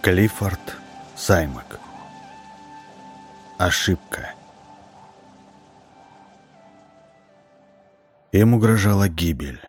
Клиффорд Саймак. Ошибка. Им угрожала гибель.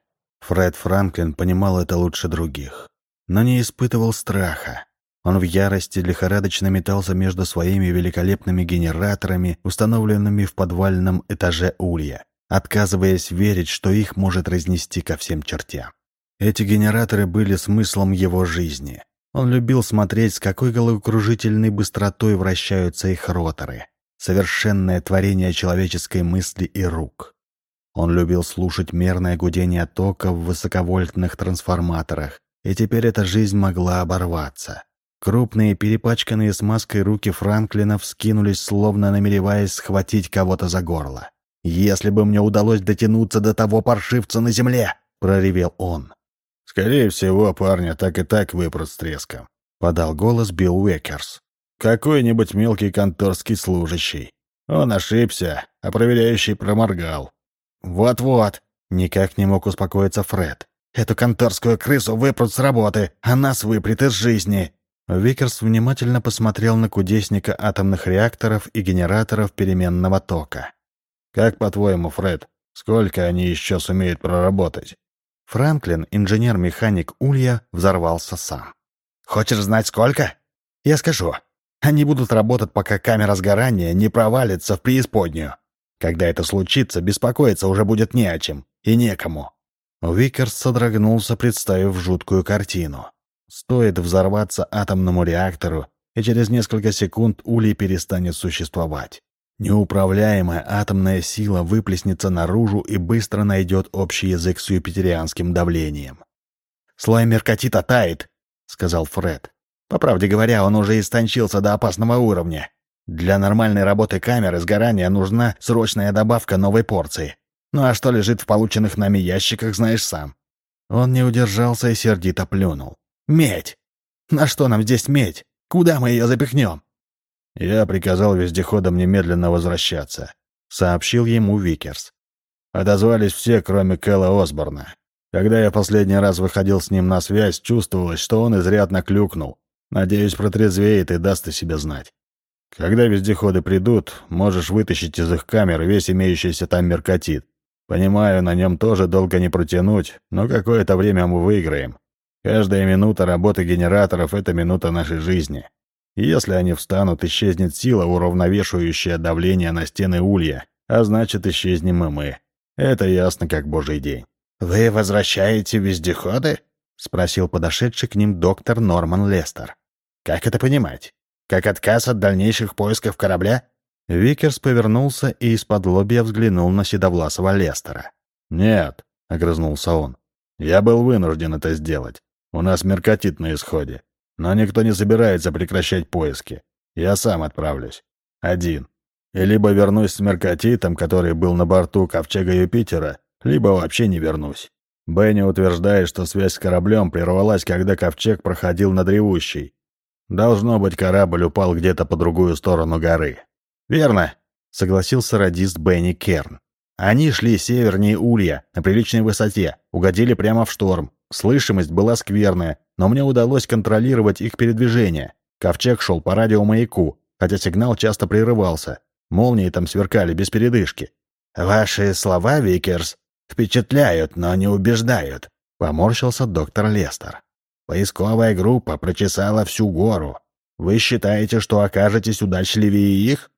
Фред Франклин понимал это лучше других, но не испытывал страха. Он в ярости лихорадочно метался между своими великолепными генераторами, установленными в подвальном этаже улья, отказываясь верить, что их может разнести ко всем чертям. Эти генераторы были смыслом его жизни. Он любил смотреть, с какой головокружительной быстротой вращаются их роторы. Совершенное творение человеческой мысли и рук. Он любил слушать мерное гудение тока в высоковольтных трансформаторах, и теперь эта жизнь могла оборваться. Крупные, перепачканные смазкой руки Франклина вскинулись, словно намереваясь схватить кого-то за горло. «Если бы мне удалось дотянуться до того паршивца на земле!» — проревел он. «Скорее всего, парня так и так выпрут с треском», — подал голос Билл Уэкерс. «Какой-нибудь мелкий конторский служащий. Он ошибся, а проверяющий проморгал». «Вот-вот», — никак не мог успокоиться Фред. «Эту конторскую крысу выпрут с работы, а нас выпрут из жизни». Викерс внимательно посмотрел на кудесника атомных реакторов и генераторов переменного тока. «Как по-твоему, Фред, сколько они еще сумеют проработать?» Франклин, инженер-механик Улья, взорвался сам. «Хочешь знать, сколько? Я скажу. Они будут работать, пока камера сгорания не провалится в преисподнюю. Когда это случится, беспокоиться уже будет не о чем и некому». Викерс содрогнулся, представив жуткую картину. Стоит взорваться атомному реактору, и через несколько секунд улей перестанет существовать. Неуправляемая атомная сила выплеснется наружу и быстро найдет общий язык с юпитерианским давлением. «Слой меркатита тает», — сказал Фред. «По правде говоря, он уже истончился до опасного уровня. Для нормальной работы камеры сгорания нужна срочная добавка новой порции. Ну а что лежит в полученных нами ящиках, знаешь сам». Он не удержался и сердито плюнул. «Медь! На что нам здесь медь? Куда мы ее запихнем?» «Я приказал вездеходам немедленно возвращаться», — сообщил ему Викерс. Отозвались все, кроме Кэлла Осборна. Когда я последний раз выходил с ним на связь, чувствовалось, что он изрядно клюкнул. Надеюсь, протрезвеет и даст о себе знать. Когда вездеходы придут, можешь вытащить из их камер весь имеющийся там меркатит. Понимаю, на нем тоже долго не протянуть, но какое-то время мы выиграем. Каждая минута работы генераторов — это минута нашей жизни. Если они встанут, исчезнет сила, уравновешивающая давление на стены улья, а значит, исчезнем и мы. Это ясно, как божий день. «Вы возвращаете вездеходы?» — спросил подошедший к ним доктор Норман Лестер. «Как это понимать? Как отказ от дальнейших поисков корабля?» Викерс повернулся и исподлобья взглянул на седовласого Лестера. «Нет», — огрызнулся он. «Я был вынужден это сделать. У нас меркатит на исходе. Но никто не собирается прекращать поиски. Я сам отправлюсь. Один. И либо вернусь с Меркатитом, который был на борту Ковчега Юпитера, либо вообще не вернусь. Бенни утверждает, что связь с кораблем прервалась, когда Ковчег проходил над ревущей. Должно быть, корабль упал где-то по другую сторону горы. «Верно», — согласился радист Бенни Керн. «Они шли севернее Улья, на приличной высоте, угодили прямо в шторм. Слышимость была скверная, но мне удалось контролировать их передвижение. Ковчег шел по радиомаяку, хотя сигнал часто прерывался. Молнии там сверкали без передышки. «Ваши слова, Викерс, впечатляют, но не убеждают», — поморщился доктор Лестер. «Поисковая группа прочесала всю гору. Вы считаете, что окажетесь удачливее их?»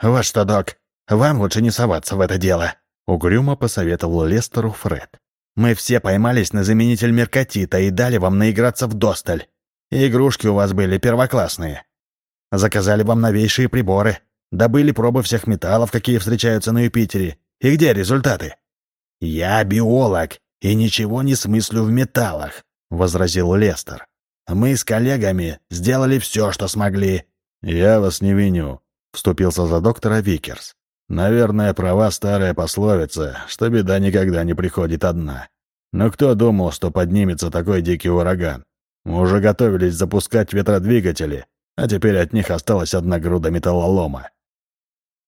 «Вот что, док, вам лучше не соваться в это дело», — угрюмо посоветовал Лестеру Фред. Мы все поймались на заменитель меркатита и дали вам наиграться вдосталь. Игрушки у вас были первоклассные. Заказали вам новейшие приборы. Добыли пробы всех металлов, какие встречаются на Юпитере. И где результаты? «Я биолог и ничего не смыслю в металлах», — возразил Лестер. «Мы с коллегами сделали все, что смогли». «Я вас не виню», — вступился за доктора Викерс. Наверное, права старая пословица, что беда никогда не приходит одна. Но кто думал, что поднимется такой дикий ураган? Мы уже готовились запускать ветродвигатели, а теперь от них осталась одна груда металлолома.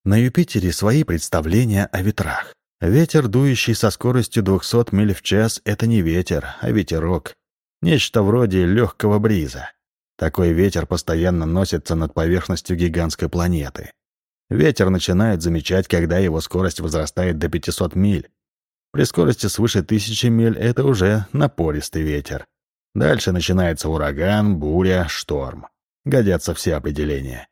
На Юпитере свои представления о ветрах. Ветер, дующий со скоростью 200 миль в час, это не ветер, а ветерок. Нечто вроде легкого бриза. Такой ветер постоянно носится над поверхностью гигантской планеты. Ветер начинает замечать, когда его скорость возрастает до 500 миль. При скорости свыше 1000 миль это уже напористый ветер. Дальше начинается ураган, буря, шторм. Годятся все определения.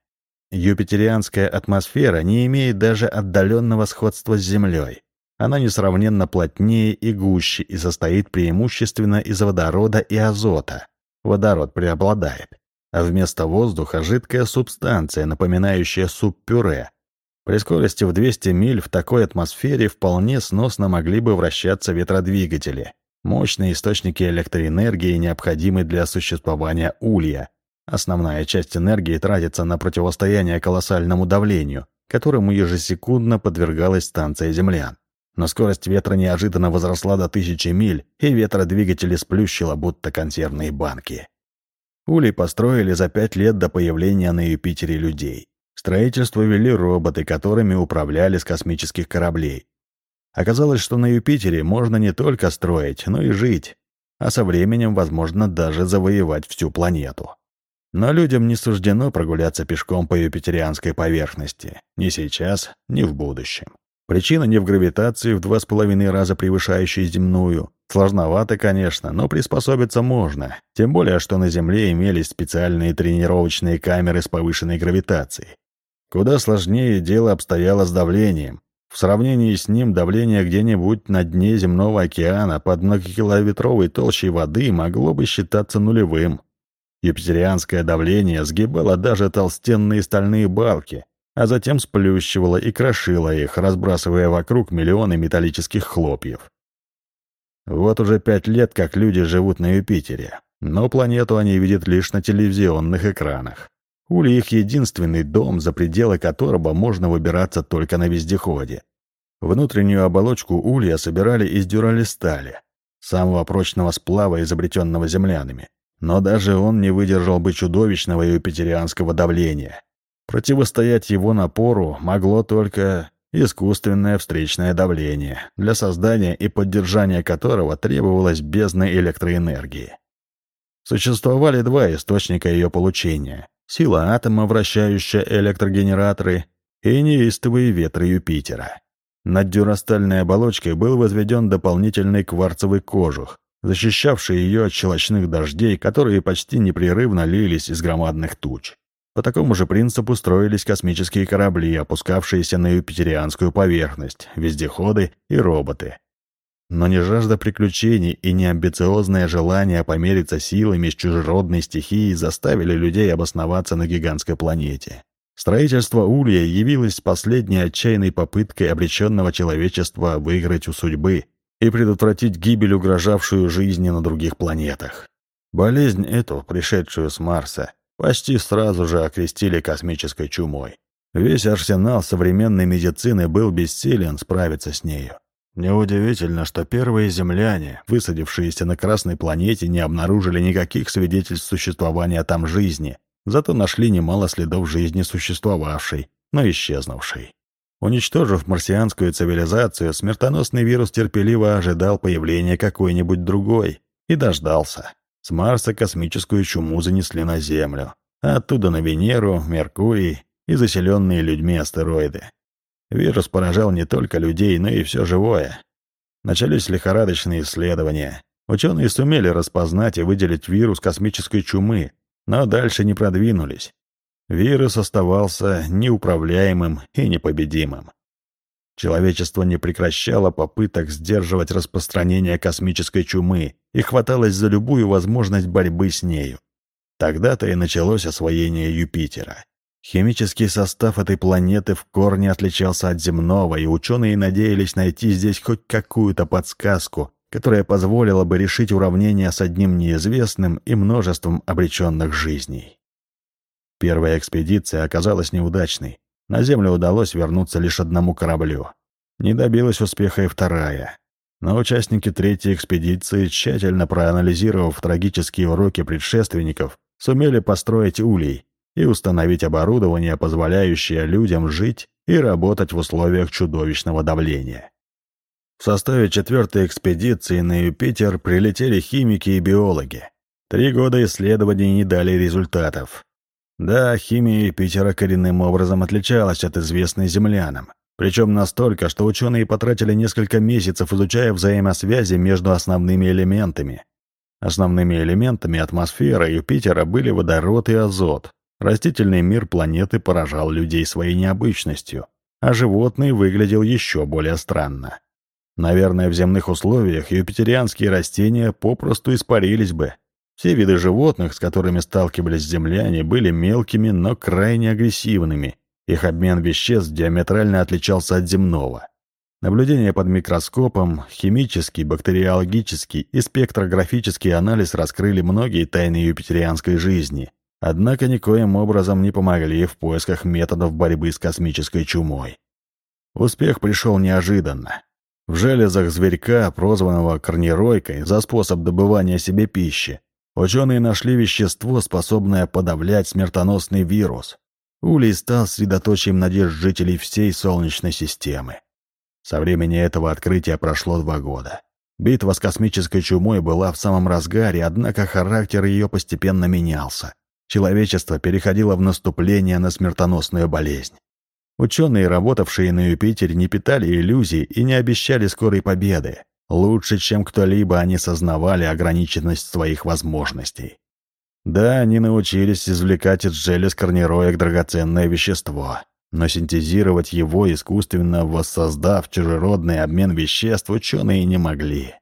Юпитерианская атмосфера не имеет даже отдаленного сходства с Землей. Она несравненно плотнее и гуще и состоит преимущественно из водорода и азота. Водород преобладает а вместо воздуха жидкая субстанция, напоминающая суп-пюре. При скорости в 200 миль в такой атмосфере вполне сносно могли бы вращаться ветродвигатели, мощные источники электроэнергии, необходимые для существования улья. Основная часть энергии тратится на противостояние колоссальному давлению, которому ежесекундно подвергалась станция землян. Но скорость ветра неожиданно возросла до тысячи миль, и ветродвигатели сплющило, будто консервные банки. Улей построили за пять лет до появления на Юпитере людей. Строительство вели роботы, которыми управляли с космических кораблей. Оказалось, что на Юпитере можно не только строить, но и жить, а со временем, возможно, даже завоевать всю планету. Но людям не суждено прогуляться пешком по юпитерианской поверхности. Ни сейчас, ни в будущем. Причина не в гравитации в два с половиной раза превышающей земную. Сложновато, конечно, но приспособиться можно. Тем более, что на Земле имелись специальные тренировочные камеры с повышенной гравитацией. Куда сложнее дело обстояло с давлением. В сравнении с ним давление где-нибудь на дне земного океана под многокилометровой толщей воды могло бы считаться нулевым. Юпитерианское давление сгибало даже толстенные стальные балки, а затем сплющивала и крошила их, разбрасывая вокруг миллионы металлических хлопьев. Вот уже пять лет, как люди живут на Юпитере, но планету они видят лишь на телевизионных экранах. Ули их единственный дом, за пределы которого можно выбираться только на вездеходе. Внутреннюю оболочку улья собирали из дюралистали, самого прочного сплава, изобретенного землянами. Но даже он не выдержал бы чудовищного юпитерианского давления, Противостоять его напору могло только искусственное встречное давление, для создания и поддержания которого требовалась бездна электроэнергии. Существовали два источника ее получения — сила атома, вращающая электрогенераторы, и неистовые ветры Юпитера. Над дюрастальной оболочкой был возведен дополнительный кварцевый кожух, защищавший ее от щелочных дождей, которые почти непрерывно лились из громадных туч. По такому же принципу строились космические корабли, опускавшиеся на юпитерианскую поверхность, вездеходы и роботы. Но не жажда приключений и не амбициозное желание помериться силами с чужеродной стихией заставили людей обосноваться на гигантской планете. Строительство Улья явилось последней отчаянной попыткой обреченного человечества выиграть у судьбы и предотвратить гибель, угрожавшую жизни на других планетах. Болезнь эту, пришедшую с Марса, почти сразу же окрестили космической чумой. Весь арсенал современной медицины был бессилен справиться с нею. Неудивительно, что первые земляне, высадившиеся на Красной планете, не обнаружили никаких свидетельств существования там жизни, зато нашли немало следов жизни существовавшей, но исчезнувшей. Уничтожив марсианскую цивилизацию, смертоносный вирус терпеливо ожидал появления какой-нибудь другой и дождался. С Марса космическую чуму занесли на Землю, а оттуда на Венеру, Меркурий и заселенные людьми астероиды. Вирус поражал не только людей, но и все живое. Начались лихорадочные исследования. Ученые сумели распознать и выделить вирус космической чумы, но дальше не продвинулись. Вирус оставался неуправляемым и непобедимым. Человечество не прекращало попыток сдерживать распространение космической чумы и хваталось за любую возможность борьбы с нею. Тогда-то и началось освоение Юпитера. Химический состав этой планеты в корне отличался от земного, и ученые надеялись найти здесь хоть какую-то подсказку, которая позволила бы решить уравнение с одним неизвестным и множеством обреченных жизней. Первая экспедиция оказалась неудачной. На Землю удалось вернуться лишь одному кораблю. Не добилась успеха и вторая. Но участники третьей экспедиции, тщательно проанализировав трагические уроки предшественников, сумели построить улей и установить оборудование, позволяющее людям жить и работать в условиях чудовищного давления. В составе четвертой экспедиции на Юпитер прилетели химики и биологи. Три года исследований не дали результатов. Да, химия Юпитера коренным образом отличалась от известной землянам. Причем настолько, что ученые потратили несколько месяцев, изучая взаимосвязи между основными элементами. Основными элементами атмосферы Юпитера были водород и азот. Растительный мир планеты поражал людей своей необычностью, а животный выглядел еще более странно. Наверное, в земных условиях юпитерианские растения попросту испарились бы. Все виды животных, с которыми сталкивались земляне, были мелкими, но крайне агрессивными. Их обмен веществ диаметрально отличался от земного. Наблюдение под микроскопом, химический, бактериологический и спектрографический анализ раскрыли многие тайны юпитерианской жизни, однако никоим образом не помогли в поисках методов борьбы с космической чумой. Успех пришел неожиданно. В железах зверька, прозванного корниройкой, за способ добывания себе пищи, ученые нашли вещество, способное подавлять смертоносный вирус. Улей стал средоточием надежд жителей всей Солнечной системы. Со времени этого открытия прошло два года. Битва с космической чумой была в самом разгаре, однако характер ее постепенно менялся. Человечество переходило в наступление на смертоносную болезнь. Ученые, работавшие на Юпитере, не питали иллюзий и не обещали скорой победы. Лучше, чем кто-либо, они сознавали ограниченность своих возможностей. Да, они научились извлекать из желез корнероек драгоценное вещество, но синтезировать его, искусственно воссоздав чужеродный обмен веществ, ученые не могли.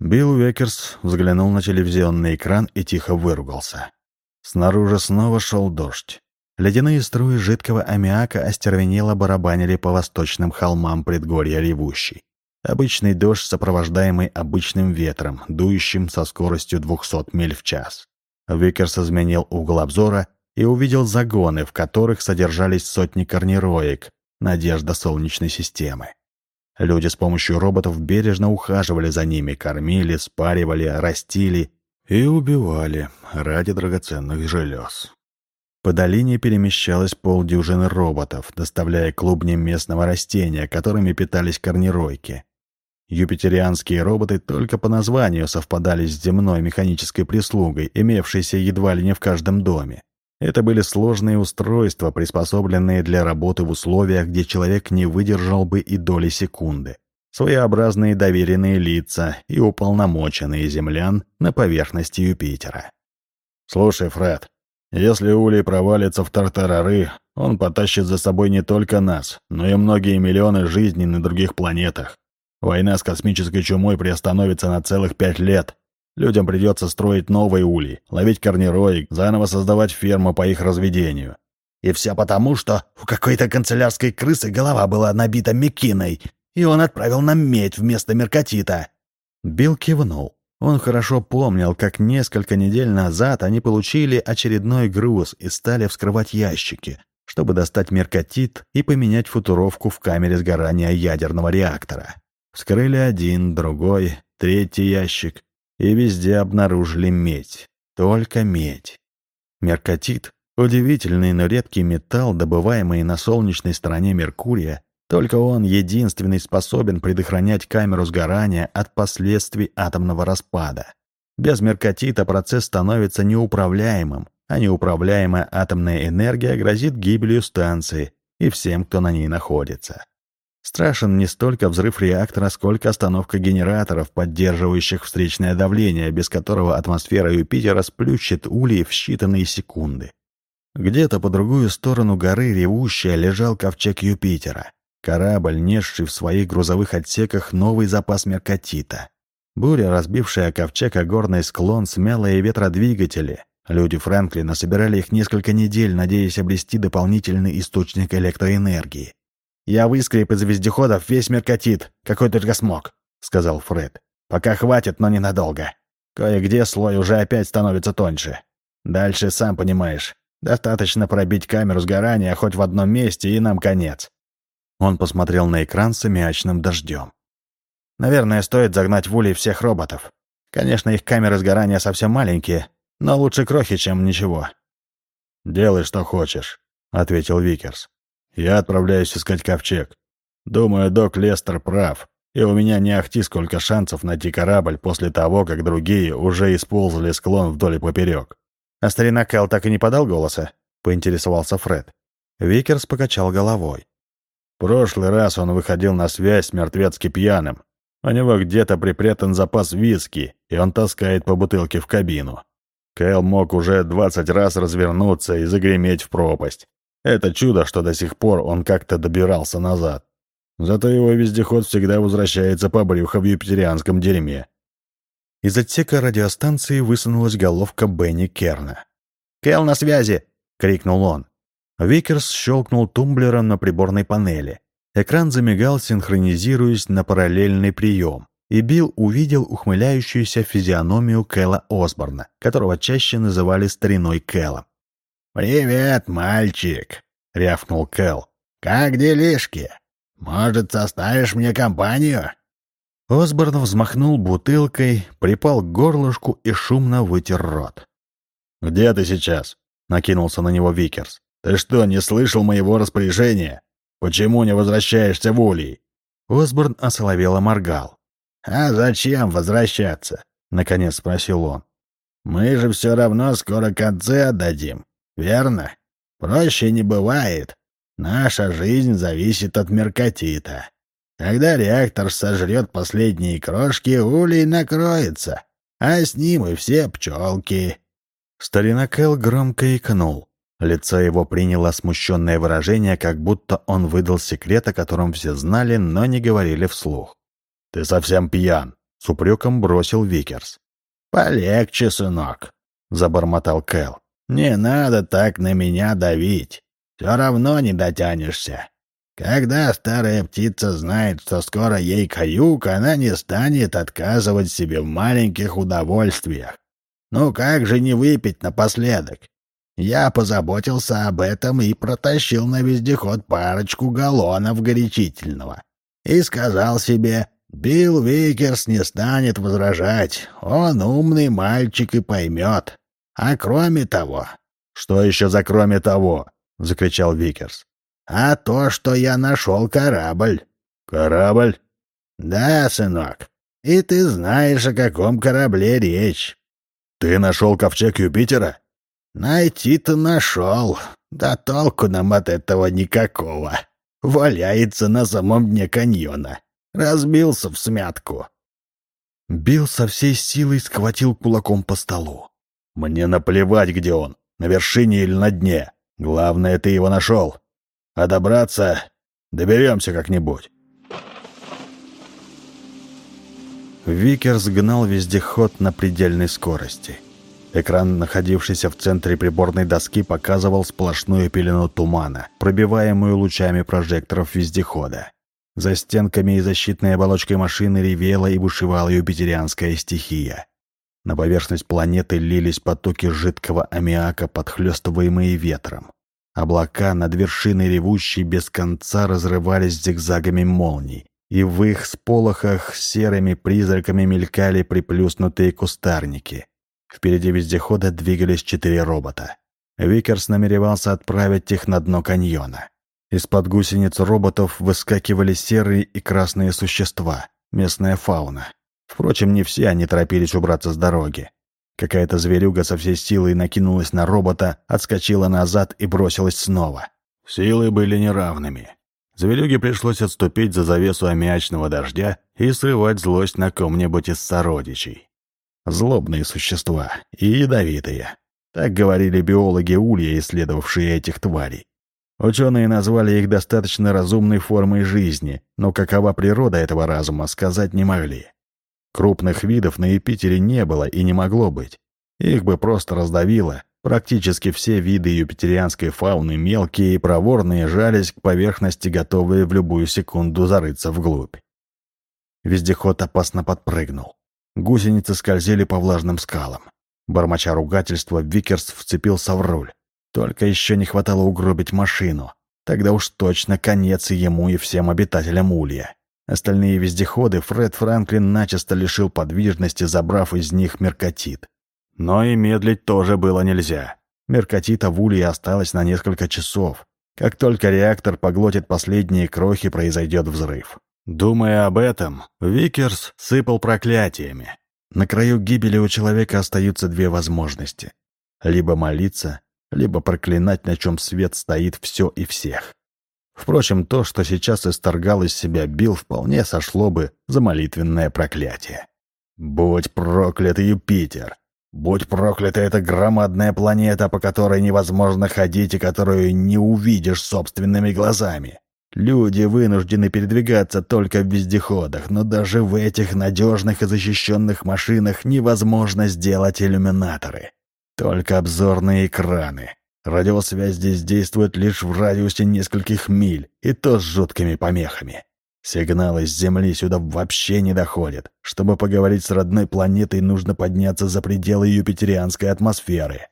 Билл Векерс взглянул на телевизионный экран и тихо выругался. Снаружи снова шел дождь. Ледяные струи жидкого аммиака остервенело барабанили по восточным холмам предгорья ревущей. Обычный дождь, сопровождаемый обычным ветром, дующим со скоростью 200 миль в час. Викерс изменил угол обзора и увидел загоны, в которых содержались сотни корнероек, надежда Солнечной системы. Люди с помощью роботов бережно ухаживали за ними, кормили, спаривали, растили и убивали ради драгоценных желез. По долине перемещалось полдюжины роботов, доставляя клубни местного растения, которыми питались корнеройки. Юпитерианские роботы только по названию совпадали с земной механической прислугой, имевшейся едва ли не в каждом доме. Это были сложные устройства, приспособленные для работы в условиях, где человек не выдержал бы и доли секунды своеобразные доверенные лица и уполномоченные землян на поверхности Юпитера. «Слушай, Фред, если Улей провалится в Тартарары, он потащит за собой не только нас, но и многие миллионы жизней на других планетах. Война с космической чумой приостановится на целых пять лет. Людям придется строить новые ульи, ловить корнероек, заново создавать ферму по их разведению. И все потому, что у какой-то канцелярской крысы голова была набита мекиной, и он отправил нам медь вместо меркатита». Билл кивнул. Он хорошо помнил, как несколько недель назад они получили очередной груз и стали вскрывать ящики, чтобы достать меркатит и поменять футуровку в камере сгорания ядерного реактора. Вскрыли один, другой, третий ящик, и везде обнаружили медь. Только медь. Меркатит — удивительный, но редкий металл, добываемый на солнечной стороне Меркурия, только он единственный способен предохранять камеру сгорания от последствий атомного распада. Без меркатита процесс становится неуправляемым, а неуправляемая атомная энергия грозит гибелью станции и всем, кто на ней находится. Страшен не столько взрыв реактора, сколько остановка генераторов, поддерживающих встречное давление, без которого атмосфера Юпитера сплющит улей в считанные секунды. Где-то по другую сторону горы ревущая лежал ковчег Юпитера. Корабль, несший в своих грузовых отсеках новый запас меркатита. Буря, разбившая ковчег о горный склон, смяла и ветродвигатели. Люди Фрэнклина собирали их несколько недель, надеясь обрести дополнительный источник электроэнергии. «Я выскреб из вездеходов весь меркатит, какой только смог», — сказал Фред. «Пока хватит, но ненадолго. Кое-где слой уже опять становится тоньше. Дальше, сам понимаешь, достаточно пробить камеру сгорания хоть в одном месте, и нам конец. Он посмотрел на экран с аммиачным дождем. «Наверное, стоит загнать в улей всех роботов. Конечно, их камеры сгорания совсем маленькие, но лучше крохи, чем ничего». «Делай, что хочешь», — ответил Викерс. «Я отправляюсь искать ковчег. Думаю, док Лестер прав. и у меня не ахти сколько шансов найти корабль после того, как другие уже исползали склон вдоль и поперек. А старина Кэл так и не подал голоса? Поинтересовался Фред. Викерс покачал головой. прошлый раз он выходил на связь мертвецки пьяным. У него где-то припрятан запас виски, и он таскает по бутылке в кабину. Кэл мог уже двадцать раз развернуться и загреметь в пропасть. Это чудо, что до сих пор он как-то добирался назад. Зато его вездеход всегда возвращается по брюхо в юпитерианском дерьме. Из отсека радиостанции высунулась головка Бенни Керна. «Кэл на связи!» — крикнул он. Викерс щелкнул тумблером на приборной панели. Экран замигал, синхронизируясь на параллельный прием, и Билл увидел ухмыляющуюся физиономию Кэла Осборна, которого чаще называли стариной Кэлом. «Привет, мальчик!» — рявкнул Кэл. «Как делишки? Может, составишь мне компанию?» Осборн взмахнул бутылкой, припал к горлышку и шумно вытер рот. «Где ты сейчас?» — накинулся на него Викерс. «Ты что, не слышал моего распоряжения? Почему не возвращаешься в Улей?» Осборн осоловело моргал. «А зачем возвращаться?» — наконец спросил он. «Мы же все равно скоро концы отдадим верно? Проще не бывает. Наша жизнь зависит от меркатита. Когда реактор сожрет последние крошки, улей накроется, а с ним и все пчелки. Старина Кэл громко икнул. Лицо его приняло смущенное выражение, как будто он выдал секрет, о котором все знали, но не говорили вслух. «Ты совсем пьян», — с упреком бросил Викерс. «Полегче, сынок», — забормотал Кэл. Не надо так на меня давить. Все равно не дотянешься. Когда старая птица знает, что скоро ей каюк, она не станет отказывать себе в маленьких удовольствиях. Ну как же не выпить напоследок? Я позаботился об этом и протащил на вездеход парочку галлонов горячительного. И сказал себе, Билл Викерс не станет возражать, он умный мальчик и поймет. А кроме того... — Что еще за кроме того? — закричал Викерс. — А то, что я нашел корабль. — Корабль? — Да, сынок. И ты знаешь, о каком корабле речь. — Ты нашел ковчег Юпитера? — Найти-то нашел. Да толку нам от этого никакого. Валяется на самом дне каньона. Разбился в смятку. Билл со всей силой хватил кулаком по столу. Мне наплевать, где он, на вершине или на дне. Главное, ты его нашел. А добраться... Доберемся как-нибудь. Викерс гнал вездеход на предельной скорости. Экран, находившийся в центре приборной доски, показывал сплошную пелену тумана, пробиваемую лучами прожекторов вездехода. За стенками и защитной оболочкой машины ревела и бушевала юпитерианская стихия. На поверхность планеты лились потоки жидкого аммиака, подхлестываемые ветром. Облака над вершиной ревущей без конца разрывались зигзагами молний, и в их сполохах серыми призраками мелькали приплюснутые кустарники. Впереди вездехода двигались четыре робота. Викерс намеревался отправить их на дно каньона. Из-под гусениц роботов выскакивали серые и красные существа, местная фауна. Впрочем, не все они торопились убраться с дороги. Какая-то зверюга со всей силой накинулась на робота, отскочила назад и бросилась снова. Силы были неравными. Зверюге пришлось отступить за завесу аммиачного дождя и срывать злость на ком-нибудь из сородичей. Злобные существа и ядовитые. Так говорили биологи Улья, исследовавшие этих тварей. Ученые назвали их достаточно разумной формой жизни, но какова природа этого разума, сказать не могли. Крупных видов на Юпитере не было и не могло быть. Их бы просто раздавило. Практически все виды юпитерианской фауны, мелкие и проворные, жались к поверхности, готовые в любую секунду зарыться вглубь. Вездеход опасно подпрыгнул. Гусеницы скользили по влажным скалам. Бормоча ругательства, Викерс вцепился в руль. Только еще не хватало угробить машину. Тогда уж точно конец и ему, и всем обитателям Улья. Остальные вездеходы Фред Франклин начисто лишил подвижности, забрав из них меркатит. Но и медлить тоже было нельзя. Меркатита в улье осталось на несколько часов. Как только реактор поглотит последние крохи, произойдет взрыв. Думая об этом, Викерс сыпал проклятиями. На краю гибели у человека остаются две возможности. Либо молиться, либо проклинать, на чем свет стоит все и всех. Впрочем, то, что сейчас исторгал из себя Билл, вполне сошло бы за молитвенное проклятие. «Будь проклят Юпитер! Будь проклята эта громадная планета, по которой невозможно ходить и которую не увидишь собственными глазами! Люди вынуждены передвигаться только в вездеходах, но даже в этих надежных и защищенных машинах невозможно сделать иллюминаторы. Только обзорные экраны. Радиосвязь здесь действует лишь в радиусе нескольких миль, и то с жуткими помехами. Сигналы с Земли сюда вообще не доходят. Чтобы поговорить с родной планетой, нужно подняться за пределы юпитерианской атмосферы.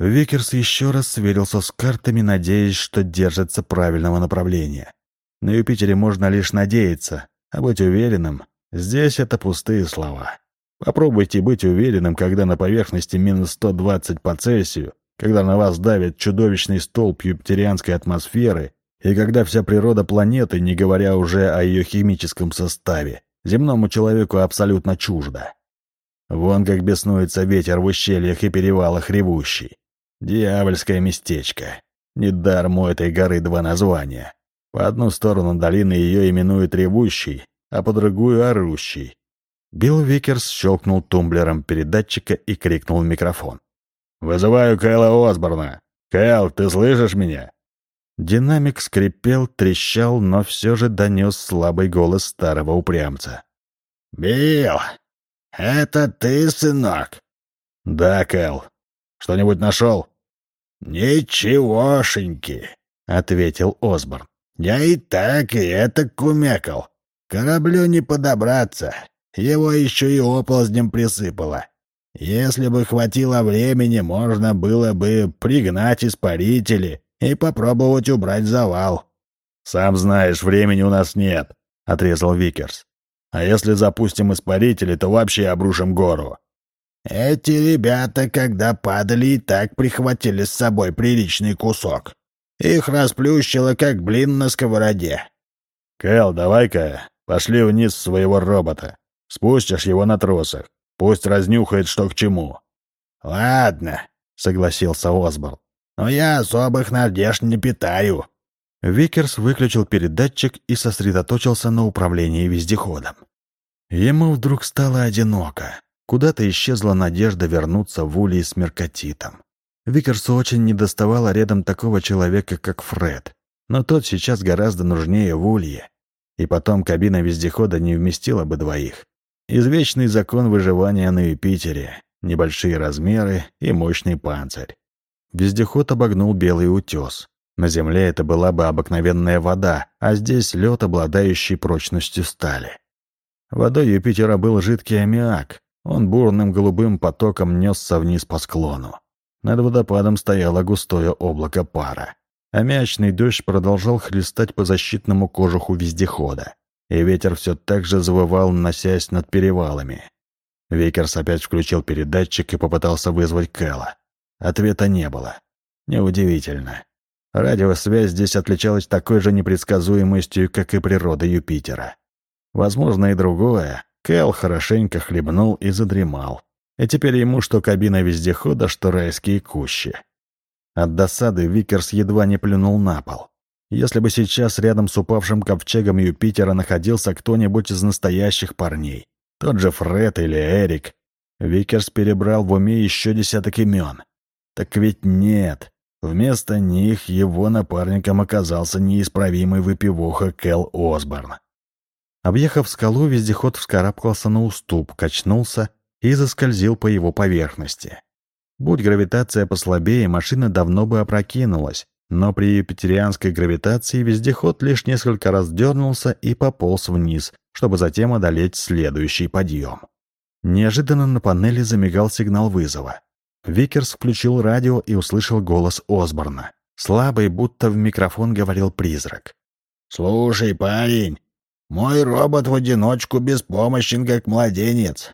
Викерс еще раз сверился с картами, надеясь, что держится правильного направления. На Юпитере можно лишь надеяться, а быть уверенным — здесь это пустые слова. Попробуйте быть уверенным, когда на поверхности минус 120 по Цельсию, когда на вас давит чудовищный столб юпитерианской атмосферы и когда вся природа планеты, не говоря уже о ее химическом составе, земному человеку абсолютно чужда. Вон как беснуется ветер в ущельях и перевалах ревущий. Дьявольское местечко. Недаром у этой горы два названия. По одну сторону долины ее именуют Ревущий, а по другую — Орущий. Билл Викерс щелкнул тумблером передатчика и крикнул в микрофон. «Вызываю Кэла Осборна! Кэл, ты слышишь меня?» Динамик скрипел, трещал, но все же донес слабый голос старого упрямца. «Билл, это ты, сынок?» «Да, Кэл. Что-нибудь нашел?» «Ничегошеньки», — ответил Осборн. «Я и так, и этак кумекал. К кораблю не подобраться. Его еще и оползнем присыпало. Если бы хватило времени, можно было бы пригнать испарители и попробовать убрать завал. «Сам знаешь, времени у нас нет», — отрезал Викерс. «А если запустим испарители, то вообще обрушим гору». «Эти ребята, когда падали, и так прихватили с собой приличный кусок. Их расплющило, как блин на сковороде». «Кэл, давай-ка пошли вниз своего робота. Спустишь его на тросах. Пусть разнюхает, что к чему». «Ладно», — согласился Осборн но я особых надежд не питаю». Викерс выключил передатчик и сосредоточился на управлении вездеходом. Ему вдруг стало одиноко. Куда-то исчезла надежда вернуться в улей с меркатитом. Викерсу очень недоставало рядом такого человека, как Фред. Но тот сейчас гораздо нужнее в улье. И потом кабина вездехода не вместила бы двоих. Извечный закон выживания на Юпитере. Небольшие размеры и мощный панцирь. Вездеход обогнул белый утес. На земле это была бы обыкновенная вода, а здесь лед, обладающий прочностью стали. Водой Юпитера был жидкий аммиак. Он бурным голубым потоком несся вниз по склону. Над водопадом стояло густое облако пара. Аммиачный дождь продолжал хлестать по защитному кожуху вездехода. И ветер все так же завывал, носясь над перевалами. Викерс опять включил передатчик и попытался вызвать Кэла. Ответа не было. Неудивительно. Радиосвязь здесь отличалась такой же непредсказуемостью, как и природа Юпитера. Возможно, и другое. Кэл хорошенько хлебнул и задремал. И теперь ему что кабина вездехода, что райские кущи. От досады Викерс едва не плюнул на пол. Если бы сейчас рядом с упавшим ковчегом Юпитера находился кто-нибудь из настоящих парней, тот же Фред или Эрик, Викерс перебрал в уме еще десяток имен. Так ведь нет. Вместо них его напарником оказался неисправимый выпивоха Кэл Осборн. Объехав скалу, вездеход вскарабкался на уступ, качнулся и заскользил по его поверхности. Будь гравитация послабее, машина давно бы опрокинулась, но при юпитерианской гравитации вездеход лишь несколько раз дернулся и пополз вниз, чтобы затем одолеть следующий подъем. Неожиданно на панели замигал сигнал вызова. Викерс включил радио и услышал голос Осборна. Слабый, будто в микрофон говорил призрак. «Слушай, парень, мой робот в одиночку беспомощен, как младенец.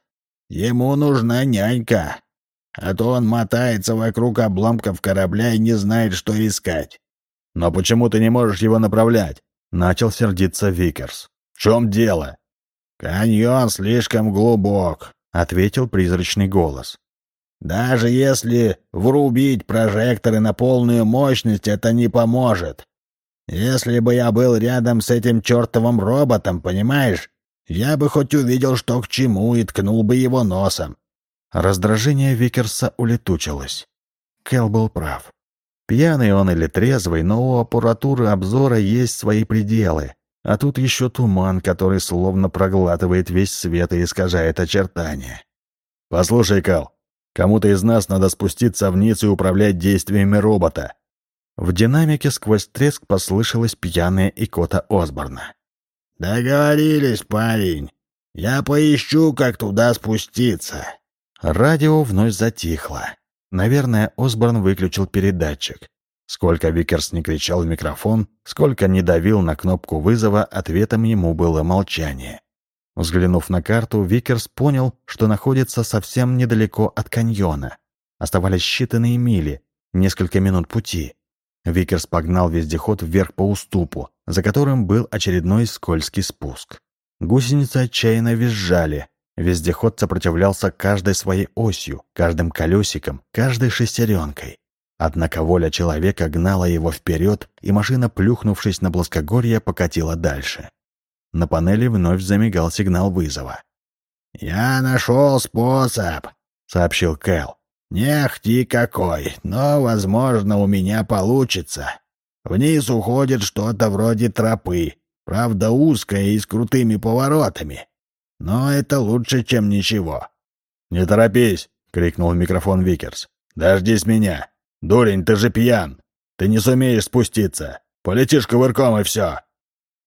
Ему нужна нянька, а то он мотается вокруг обломков корабля и не знает, что искать». «Но почему ты не можешь его направлять?» — начал сердиться Викерс. В чем дело?» «Каньон слишком глубок», — ответил призрачный голос. «Даже если врубить прожекторы на полную мощность, это не поможет. Если бы я был рядом с этим чертовым роботом, понимаешь, я бы хоть увидел, что к чему, и ткнул бы его носом». Раздражение Викерса улетучилось. Кэл был прав. Пьяный он или трезвый, но у аппаратуры обзора есть свои пределы. А тут еще туман, который словно проглатывает весь свет и искажает очертания. «Послушай, Кал, кому-то из нас надо спуститься вниз и управлять действиями робота». В динамике сквозь треск послышалась пьяная икота Осборна. «Договорились, парень. Я поищу, как туда спуститься». Радио вновь затихло. Наверное, Осборн выключил передатчик. Сколько Викерс не кричал в микрофон, сколько не давил на кнопку вызова, ответом ему было молчание. Взглянув на карту, Викерс понял, что находится совсем недалеко от каньона. Оставались считанные мили, несколько минут пути. Викерс погнал вездеход вверх по уступу, за которым был очередной скользкий спуск. Гусеницы отчаянно визжали. Вездеход сопротивлялся каждой своей осью, каждым колесиком, каждой шестеренкой. Однако воля человека гнала его вперед, и машина, плюхнувшись на плоскогорье, покатила дальше. На панели вновь замигал сигнал вызова. «Я нашел способ», — сообщил Кэл. «Не ахти какой, но, возможно, у меня получится. Вниз уходит что-то вроде тропы, правда узкая и с крутыми поворотами. Но это лучше, чем ничего». «Не торопись!» — крикнул в микрофон Викерс. «Дождись меня!» «Дурень, ты же пьян! Ты не сумеешь спуститься! Полетишь кувырком и все!»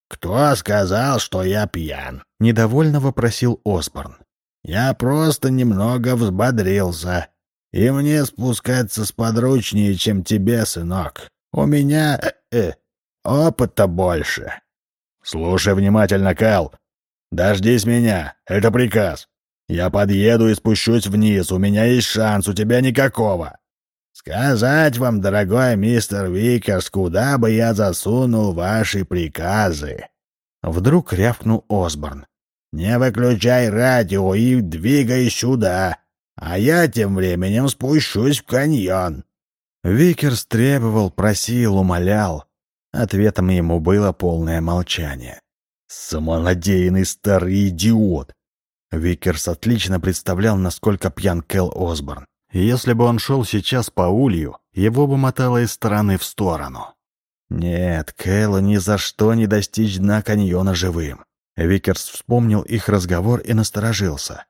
«Кто сказал, что я пьян?» — недовольно вопросил Осборн. «Я просто немного взбодрился. И мне спускаться сподручнее, чем тебе, сынок. У меня... Э, э, опыта больше». «Слушай внимательно, Кэл. Дождись меня. Это приказ. Я подъеду и спущусь вниз. У меня есть шанс, у тебя никакого. «Сказать вам, дорогой мистер Викерс, куда бы я засунул ваши приказы?» Вдруг рявкнул Осборн. «Не выключай радио и двигай сюда, а я тем временем спущусь в каньон». Викерс требовал, просил, умолял. Ответом ему было полное молчание. «Самонадеянный старый идиот!» Викерс отлично представлял, насколько пьян Кэл Осборн. Если бы он шел сейчас по улью, его бы мотало из стороны в сторону. Нет, Кэлу ни за что не достичь дна каньона живым. Викерс вспомнил их разговор и насторожился.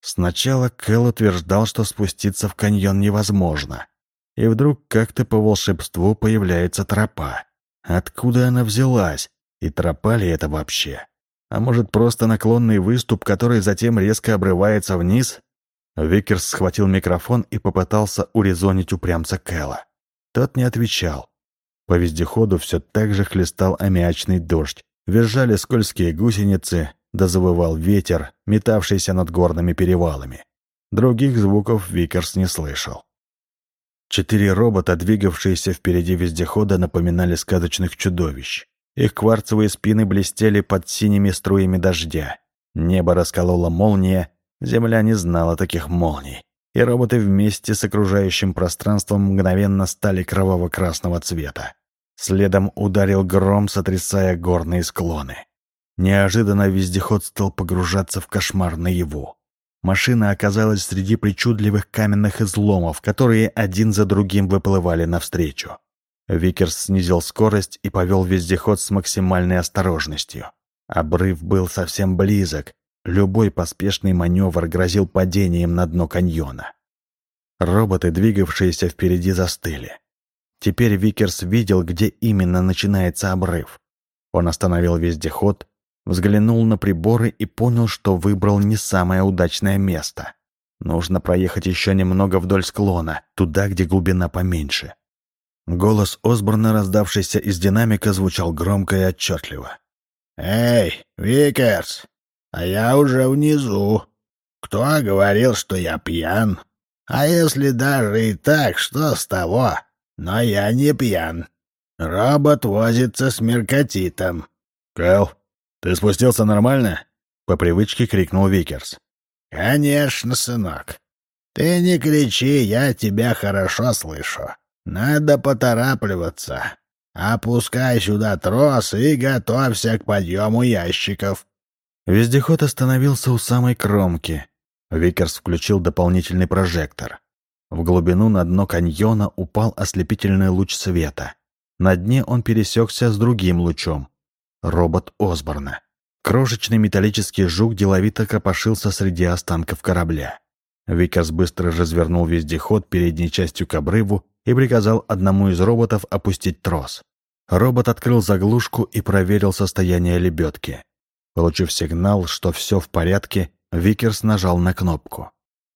Сначала Кэл утверждал, что спуститься в каньон невозможно. И вдруг как-то по волшебству появляется тропа. Откуда она взялась? И тропа ли это вообще? А может, просто наклонный выступ, который затем резко обрывается вниз? Викерс схватил микрофон и попытался урезонить упрямца Кэла. Тот не отвечал. По вездеходу все так же хлестал аммиачный дождь. Визжали скользкие гусеницы, да завывал ветер, метавшийся над горными перевалами. Других звуков Викерс не слышал. Четыре робота, двигавшиеся впереди вездехода, напоминали сказочных чудовищ. Их кварцевые спины блестели под синими струями дождя. Небо расколола молния, Земля не знала таких молний, и роботы вместе с окружающим пространством мгновенно стали кроваво-красного цвета. Следом ударил гром, сотрясая горные склоны. Неожиданно вездеход стал погружаться в кошмар наяву. Машина оказалась среди причудливых каменных изломов, которые один за другим выплывали навстречу. Викерс снизил скорость и повел вездеход с максимальной осторожностью. Обрыв был совсем близок, Любой поспешный маневр грозил падением на дно каньона. Роботы, двигавшиеся впереди, застыли. Теперь Викерс видел, где именно начинается обрыв. Он остановил вездеход, взглянул на приборы и понял, что выбрал не самое удачное место. Нужно проехать еще немного вдоль склона, туда, где глубина поменьше. Голос Осборна, раздавшийся из динамика, звучал громко и отчетливо. «Эй, Викерс, а я уже внизу. Кто говорил, что я пьян? А если даже и так, что с того? Но я не пьян. Робот возится с меркатитом. Кэл, «Ты спустился нормально?» — по привычке крикнул Викерс. «Конечно, сынок. Ты не кричи, я тебя хорошо слышу. Надо поторапливаться. Опускай сюда трос и готовься к подъему ящиков». Вездеход остановился у самой кромки. Викерс включил дополнительный прожектор. В глубину на дно каньона упал ослепительный луч света. На дне он пересекся с другим лучом. Робот Осборна. Крошечный металлический жук деловито копошился среди останков корабля. Викерс быстро развернул вездеход передней частью к обрыву и приказал одному из роботов опустить трос. Робот открыл заглушку и проверил состояние лебедки. Получив сигнал, что все в порядке, Викерс нажал на кнопку.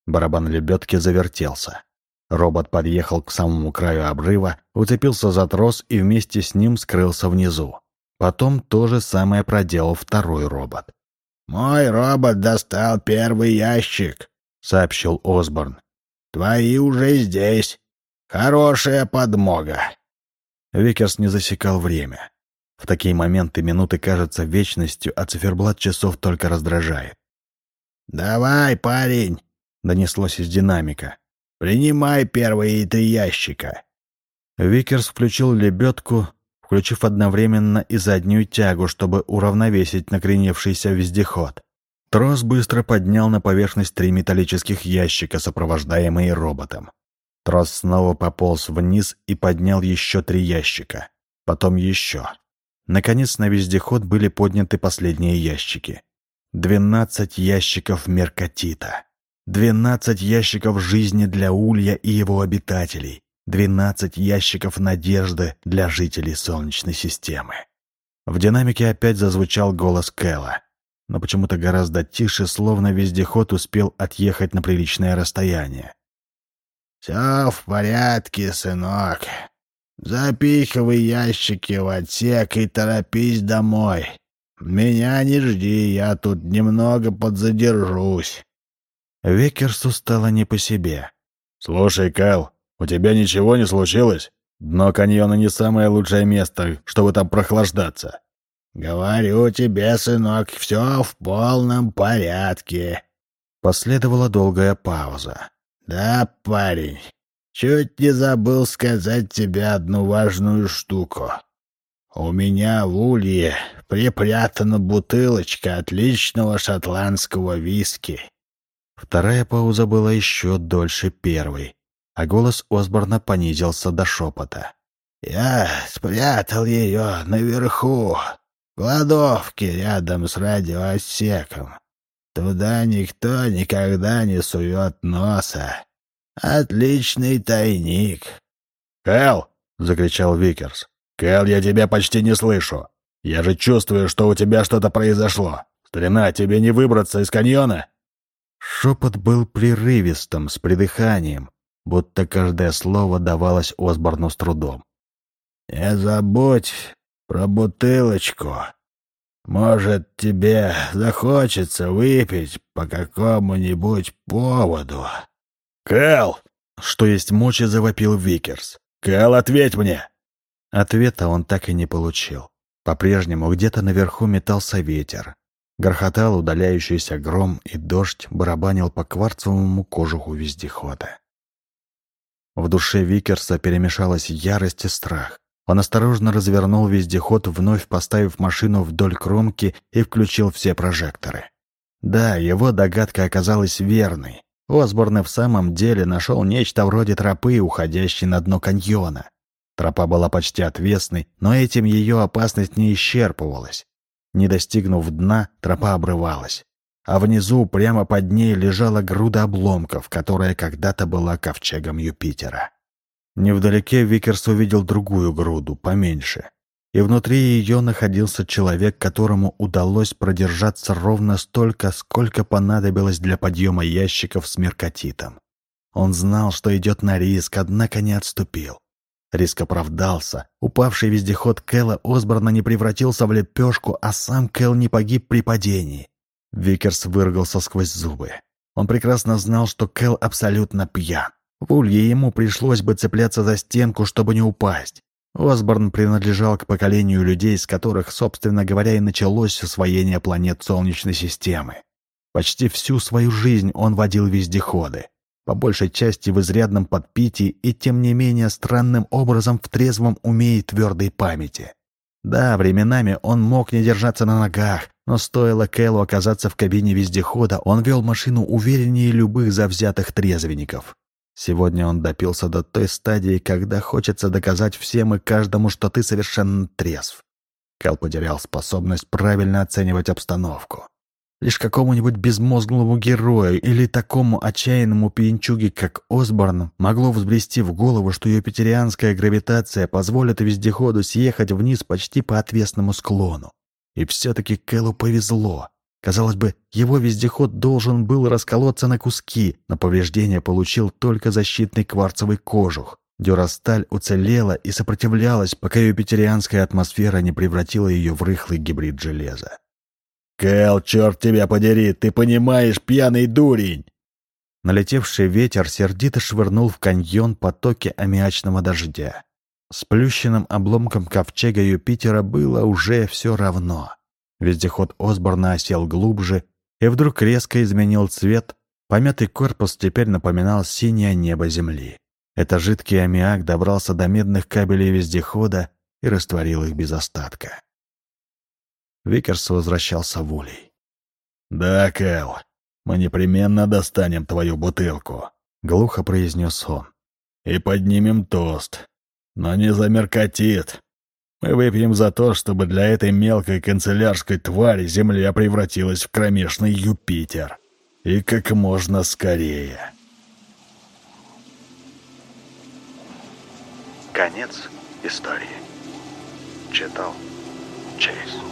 Барабан лебедки завертелся. Робот подъехал к самому краю обрыва, уцепился за трос и вместе с ним скрылся внизу. Потом то же самое проделал второй робот. «Мой робот достал первый ящик», — сообщил Осборн. «Твои уже здесь. Хорошая подмога». Викерс не засекал время. В такие моменты минуты кажутся вечностью, а циферблат часов только раздражает. «Давай, парень!» — донеслось из динамика. «Принимай первые три ящика». Викерс включил лебедку, включив одновременно и заднюю тягу, чтобы уравновесить накренившийся вездеход. Трос быстро поднял на поверхность три металлических ящика, сопровождаемые роботом. Трос снова пополз вниз и поднял еще три ящика. Потом еще. Наконец на вездеход были подняты последние ящики. Двенадцать ящиков меркатита. Двенадцать ящиков жизни для Улья и его обитателей. Двенадцать ящиков надежды для жителей Солнечной системы. В динамике опять зазвучал голос Кэлла, но почему-то гораздо тише, словно вездеход успел отъехать на приличное расстояние. «Все в порядке, сынок. Запихивай ящики в отсек и торопись домой. Меня не жди, я тут немного подзадержусь». Векерсу стало не по себе. «Слушай, Кэл, у тебя ничего не случилось? Дно каньона не самое лучшее место, чтобы там прохлаждаться». «Говорю тебе, сынок, все в полном порядке». Последовала долгая пауза. «Да, парень, чуть не забыл сказать тебе одну важную штуку. У меня в улье припрятана бутылочка отличного шотландского виски». Вторая пауза была еще дольше первой, а голос Осборна понизился до шепота. «Я спрятал ее наверху, в кладовке рядом с радиоотсеком. Туда никто никогда не сует носа. Отличный тайник». «Кэл!» — закричал Викерс. «Кэл, я тебя почти не слышу. Я же чувствую, что у тебя что-то произошло. Старина, тебе не выбраться из каньона?» Шепот был прерывистым, с придыханием, будто каждое слово давалось Осборну с трудом. «Не забудь про бутылочку. Может, тебе захочется выпить по какому-нибудь поводу». «Кэл!» — что есть мочи, завопил Викерс. «Кэл, ответь мне!» Ответа он так и не получил. По-прежнему где-то наверху метался ветер. Грохотал удаляющийся гром, и дождь барабанил по кварцевому кожуху вездехода. В душе Викерса перемешалась ярость и страх. Он осторожно развернул вездеход, вновь поставив машину вдоль кромки и включил все прожекторы. Да, его догадка оказалась верной. Осборн в самом деле нашел нечто вроде тропы, уходящей на дно каньона. Тропа была почти отвесной, но этим ее опасность не исчерпывалась. Не достигнув дна, тропа обрывалась. А внизу, прямо под ней, лежала груда обломков, которая когда-то была ковчегом Юпитера. Невдалеке Викерс увидел другую груду, поменьше. И внутри ее находился человек, которому удалось продержаться ровно столько, сколько понадобилось для подъема ящиков с меркатитом. Он знал, что идет на риск, однако не отступил. Риск оправдался. Упавший вездеход Кэла Осборна не превратился в лепешку, а сам Кэл не погиб при падении. Викерс выругался сквозь зубы. Он прекрасно знал, что Кэл абсолютно пьян. В улье ему пришлось бы цепляться за стенку, чтобы не упасть. Осборн принадлежал к поколению людей, с которых, собственно говоря, и началось освоение планет Солнечной системы. Почти всю свою жизнь он водил вездеходы, по большей части в изрядном подпитии и, тем не менее, странным образом в трезвом уме и твердой памяти. Да, временами он мог не держаться на ногах, но стоило Кэллу оказаться в кабине вездехода, он вел машину увереннее любых завзятых трезвенников. Сегодня он допился до той стадии, когда хочется доказать всем и каждому, что ты совершенно трезв. Кэл потерял способность правильно оценивать обстановку. Лишь какому-нибудь безмозглому герою или такому отчаянному пьянчуге, как Осборн, могло взбрести в голову, что юпитерианская гравитация позволит вездеходу съехать вниз почти по отвесному склону. И все-таки Кэлу повезло. Казалось бы, его вездеход должен был расколоться на куски, но повреждение получил только защитный кварцевый кожух. Дюрасталь уцелела и сопротивлялась, пока юпитерианская атмосфера не превратила ее в рыхлый гибрид железа. «Кэл, черт тебя подери, ты понимаешь, пьяный дурень!» Налетевший ветер сердито швырнул в каньон потоки аммиачного дождя. С плющенным обломком ковчега Юпитера было уже все равно. Вездеход Осборна осел глубже и вдруг резко изменил цвет. Помятый корпус теперь напоминал синее небо Земли. Это жидкий аммиак добрался до медных кабелей вездехода и растворил их без остатка. Викерс возвращался в улей. «Да, Кэл, мы непременно достанем твою бутылку», — глухо произнес он. «И поднимем тост. Но не за меркатит. Мы выпьем за то, чтобы для этой мелкой канцелярской твари Земля превратилась в кромешный Юпитер. И как можно скорее. Конец истории. Читал Чейз.